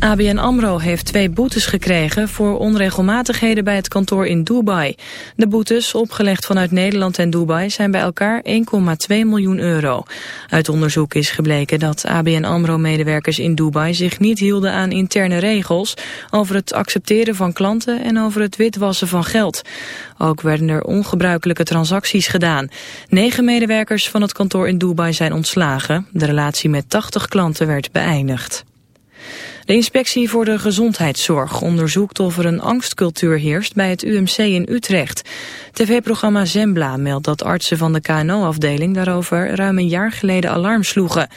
ABN AMRO heeft twee boetes gekregen voor onregelmatigheden bij het kantoor in Dubai. De boetes, opgelegd vanuit Nederland en Dubai, zijn bij elkaar 1,2 miljoen euro. Uit onderzoek is gebleken dat ABN AMRO-medewerkers in Dubai zich niet hielden aan interne regels over het accepteren van klanten en over het witwassen van geld. Ook werden er ongebruikelijke transacties gedaan. Negen medewerkers van het kantoor in Dubai zijn ontslagen. De relatie met 80 klanten werd beëindigd. De inspectie voor de gezondheidszorg onderzoekt of er een angstcultuur heerst bij het UMC in Utrecht. TV-programma Zembla meldt dat artsen van de KNO-afdeling daarover ruim een jaar geleden alarm sloegen.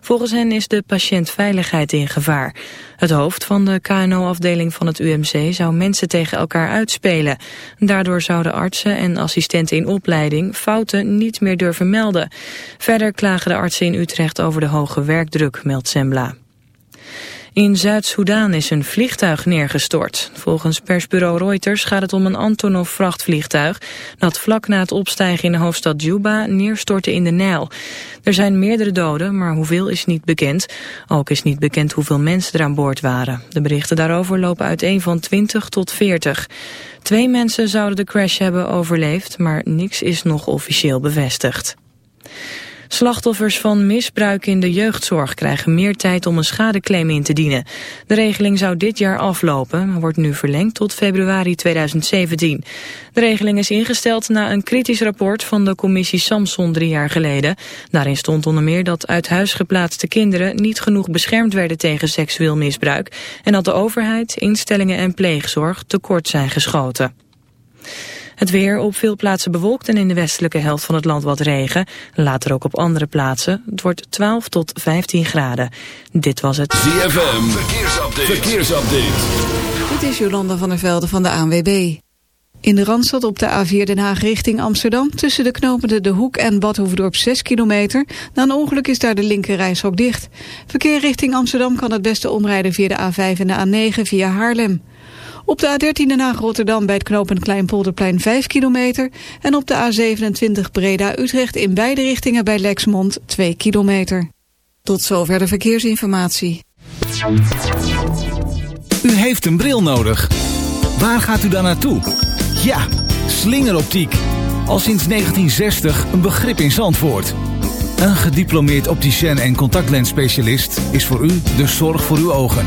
Volgens hen is de patiëntveiligheid in gevaar. Het hoofd van de KNO-afdeling van het UMC zou mensen tegen elkaar uitspelen. Daardoor zouden artsen en assistenten in opleiding fouten niet meer durven melden. Verder klagen de artsen in Utrecht over de hoge werkdruk, meldt Zembla. In Zuid-Soedan is een vliegtuig neergestort. Volgens persbureau Reuters gaat het om een Antonov-vrachtvliegtuig... dat vlak na het opstijgen in de hoofdstad Juba neerstortte in de Nijl. Er zijn meerdere doden, maar hoeveel is niet bekend. Ook is niet bekend hoeveel mensen er aan boord waren. De berichten daarover lopen uiteen van 20 tot 40. Twee mensen zouden de crash hebben overleefd, maar niks is nog officieel bevestigd. Slachtoffers van misbruik in de jeugdzorg krijgen meer tijd om een schadeclaim in te dienen. De regeling zou dit jaar aflopen, maar wordt nu verlengd tot februari 2017. De regeling is ingesteld na een kritisch rapport van de commissie Samson drie jaar geleden. Daarin stond onder meer dat uit huis geplaatste kinderen niet genoeg beschermd werden tegen seksueel misbruik en dat de overheid, instellingen en pleegzorg tekort zijn geschoten. Het weer op veel plaatsen bewolkt en in de westelijke helft van het land wat regen. Later ook op andere plaatsen. Het wordt 12 tot 15 graden. Dit was het ZFM Verkeersupdate. Verkeersupdate. Dit is Jolanda van der Velde van de ANWB. In de Randstad op de A4 Den Haag richting Amsterdam... tussen de knopende De Hoek en Badhoevedorp 6 kilometer. Na een ongeluk is daar de linker dicht. Verkeer richting Amsterdam kan het beste omrijden via de A5 en de A9 via Haarlem. Op de A13 Den Haag Rotterdam bij het knooppunt Kleinpolderplein 5 kilometer. En op de A27 Breda Utrecht in beide richtingen bij Lexmond 2 kilometer. Tot zover de verkeersinformatie. U heeft een bril nodig. Waar gaat u dan naartoe? Ja, slingeroptiek. Al sinds 1960 een begrip in Zandvoort. Een gediplomeerd opticien en contactlensspecialist is voor u de zorg voor uw ogen.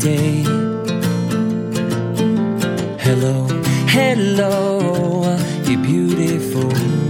day. Hello, hello, you beautiful.